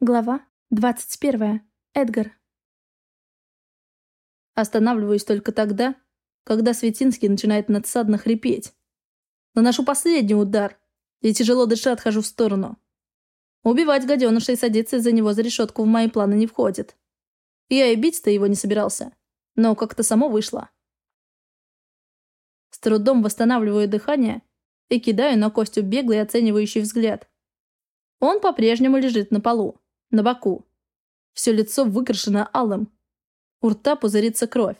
Глава 21. Эдгар. Останавливаюсь только тогда, когда Светинский начинает надсадно хрипеть. Наношу последний удар и тяжело дыша отхожу в сторону. Убивать гаденыша и садиться из-за него за решетку в мои планы не входит. Я и бить-то его не собирался, но как-то само вышло. С трудом восстанавливаю дыхание и кидаю на Костю беглый оценивающий взгляд. Он по-прежнему лежит на полу на боку. Все лицо выкрашено алым. У рта пузырится кровь.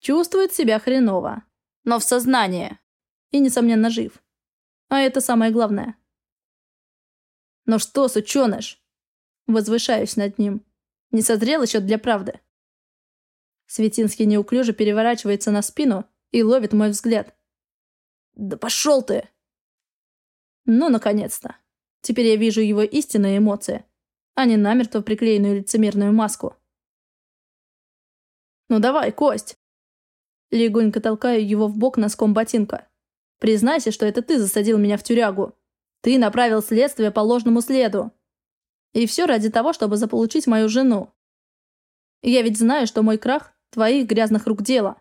Чувствует себя хреново, но в сознании. И, несомненно, жив. А это самое главное. «Ну что, сученыш?» Возвышаюсь над ним. Не созрел еще для правды. Светинский неуклюже переворачивается на спину и ловит мой взгляд. «Да пошел ты!» Ну, наконец-то. Теперь я вижу его истинные эмоции, а не намертво приклеенную лицемерную маску. «Ну давай, Кость!» Легонько толкаю его в бок носком ботинка. «Признайся, что это ты засадил меня в тюрягу. Ты направил следствие по ложному следу. И все ради того, чтобы заполучить мою жену. Я ведь знаю, что мой крах – твоих грязных рук дело».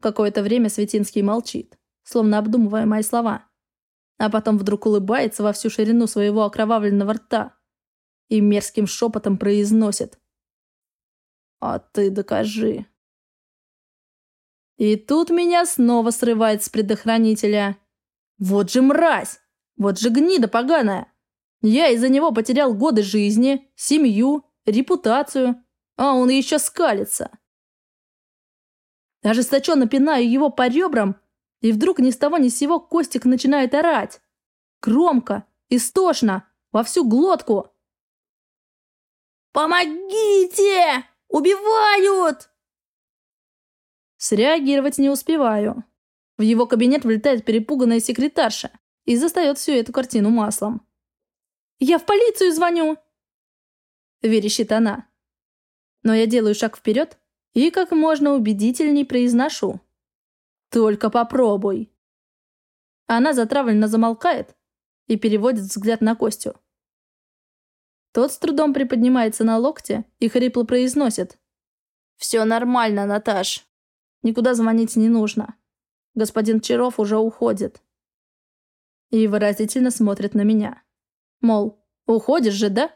Какое-то время Светинский молчит, словно обдумывая мои слова а потом вдруг улыбается во всю ширину своего окровавленного рта и мерзким шепотом произносит. «А ты докажи». И тут меня снова срывает с предохранителя. Вот же мразь! Вот же гнида поганая! Я из-за него потерял годы жизни, семью, репутацию, а он еще скалится. Ожесточенно пинаю его по ребрам и вдруг ни с того ни с сего Костик начинает орать. Громко, истошно, во всю глотку. «Помогите! Убивают!» Среагировать не успеваю. В его кабинет влетает перепуганная секретарша и застает всю эту картину маслом. «Я в полицию звоню!» Верещит она. Но я делаю шаг вперед и как можно убедительней произношу. Только попробуй. Она затравленно замолкает и переводит взгляд на Костю. Тот с трудом приподнимается на локте и хрипло произносит. «Все нормально, Наташ. Никуда звонить не нужно. Господин Чаров уже уходит». И выразительно смотрит на меня. Мол, уходишь же, да?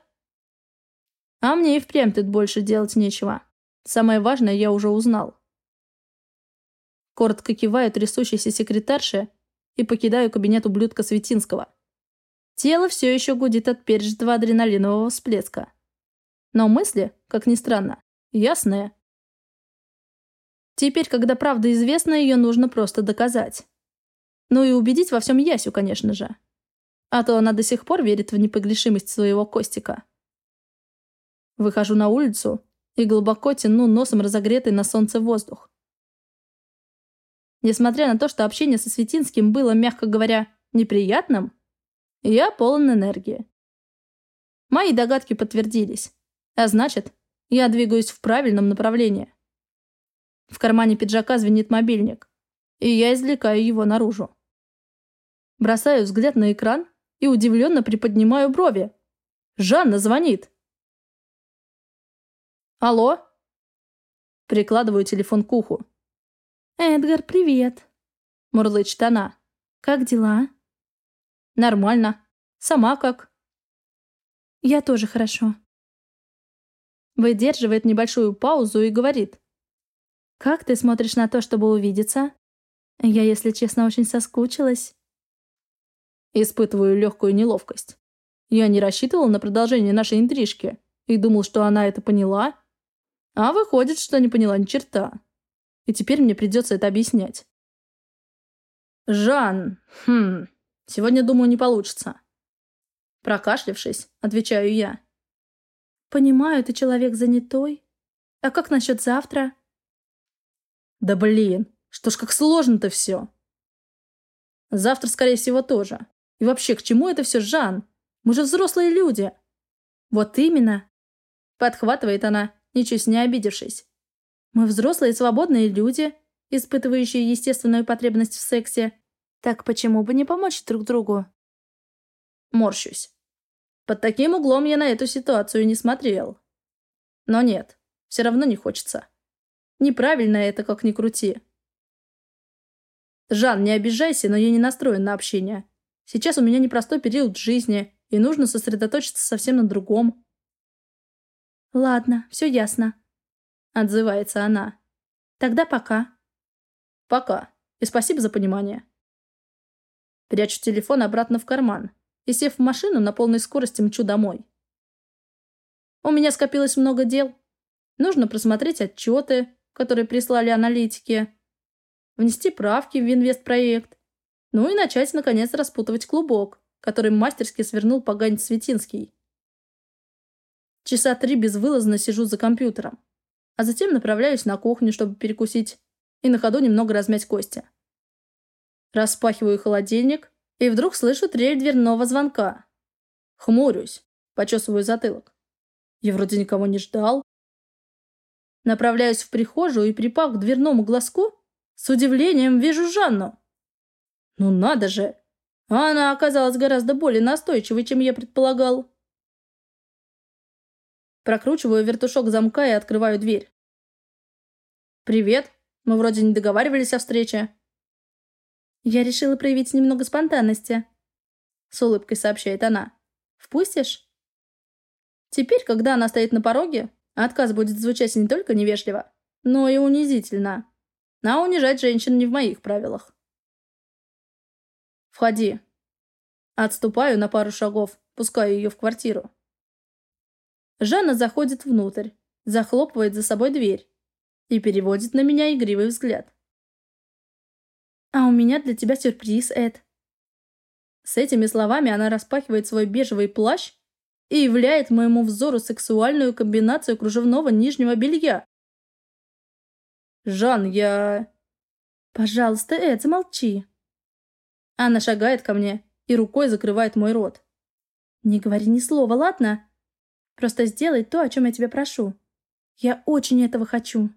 А мне и впрямь тут больше делать нечего. Самое важное я уже узнал. Коротко киваю трясущейся секретарше и покидаю кабинет ублюдка Светинского. Тело все еще гудит от пережитого адреналинового всплеска. Но мысли, как ни странно, ясные. Теперь, когда правда известна, ее нужно просто доказать. Ну и убедить во всем Ясю, конечно же. А то она до сих пор верит в непогрешимость своего Костика. Выхожу на улицу и глубоко тяну носом разогретый на солнце воздух. Несмотря на то, что общение со Светинским было, мягко говоря, неприятным, я полон энергии. Мои догадки подтвердились. А значит, я двигаюсь в правильном направлении. В кармане пиджака звенит мобильник, и я извлекаю его наружу. Бросаю взгляд на экран и удивленно приподнимаю брови. Жанна звонит. Алло? Прикладываю телефон к уху. «Эдгар, привет!» — мурлычет она. «Как дела?» «Нормально. Сама как?» «Я тоже хорошо». Выдерживает небольшую паузу и говорит. «Как ты смотришь на то, чтобы увидеться? Я, если честно, очень соскучилась». Испытываю легкую неловкость. Я не рассчитывал на продолжение нашей интрижки и думал, что она это поняла. А выходит, что не поняла ни черта и теперь мне придется это объяснять. «Жан, хм, сегодня, думаю, не получится». Прокашлявшись, отвечаю я. «Понимаю, ты человек занятой. А как насчет завтра?» «Да блин, что ж как сложно-то все!» «Завтра, скорее всего, тоже. И вообще, к чему это все, Жан? Мы же взрослые люди!» «Вот именно!» Подхватывает она, ничуть не обидевшись. Мы взрослые свободные люди, испытывающие естественную потребность в сексе. Так почему бы не помочь друг другу? Морщусь. Под таким углом я на эту ситуацию не смотрел. Но нет, все равно не хочется. Неправильно это, как ни крути. Жан, не обижайся, но я не настроен на общение. Сейчас у меня непростой период жизни, и нужно сосредоточиться совсем на другом. «Ладно, все ясно», — отзывается она. «Тогда пока». «Пока. И спасибо за понимание». Прячу телефон обратно в карман и, сев в машину, на полной скорости мчу домой. У меня скопилось много дел. Нужно просмотреть отчеты, которые прислали аналитики, внести правки в инвестпроект, ну и начать, наконец, распутывать клубок, который мастерски свернул поганец Светинский. Часа три безвылазно сижу за компьютером, а затем направляюсь на кухню, чтобы перекусить, и на ходу немного размять кости. Распахиваю холодильник, и вдруг слышу трель дверного звонка. Хмурюсь, почесываю затылок. Я вроде никого не ждал. Направляюсь в прихожую и, припав к дверному глазку, с удивлением вижу Жанну. Ну надо же! Она оказалась гораздо более настойчивой, чем я предполагал. Прокручиваю вертушок замка и открываю дверь. «Привет. Мы вроде не договаривались о встрече». «Я решила проявить немного спонтанности», — с улыбкой сообщает она. «Впустишь?» Теперь, когда она стоит на пороге, отказ будет звучать не только невежливо, но и унизительно. А унижать женщин не в моих правилах. «Входи». Отступаю на пару шагов, пускаю ее в квартиру. Жанна заходит внутрь, захлопывает за собой дверь и переводит на меня игривый взгляд. «А у меня для тебя сюрприз, Эд». С этими словами она распахивает свой бежевый плащ и являет моему взору сексуальную комбинацию кружевного нижнего белья. «Жан, я...» «Пожалуйста, Эд, замолчи». Анна шагает ко мне и рукой закрывает мой рот. «Не говори ни слова, ладно? Просто сделай то, о чем я тебя прошу. Я очень этого хочу».